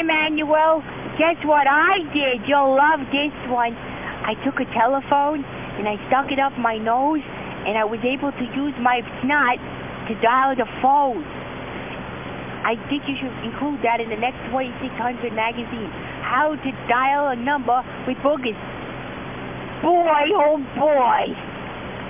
Emmanuel. Guess what I did? You'll love this one. I took a telephone and I stuck it up my nose and I was able to use my snot to dial the phone. I think you should include that in the next 2600 magazine. How to dial a number with boogers. Boy, oh boy.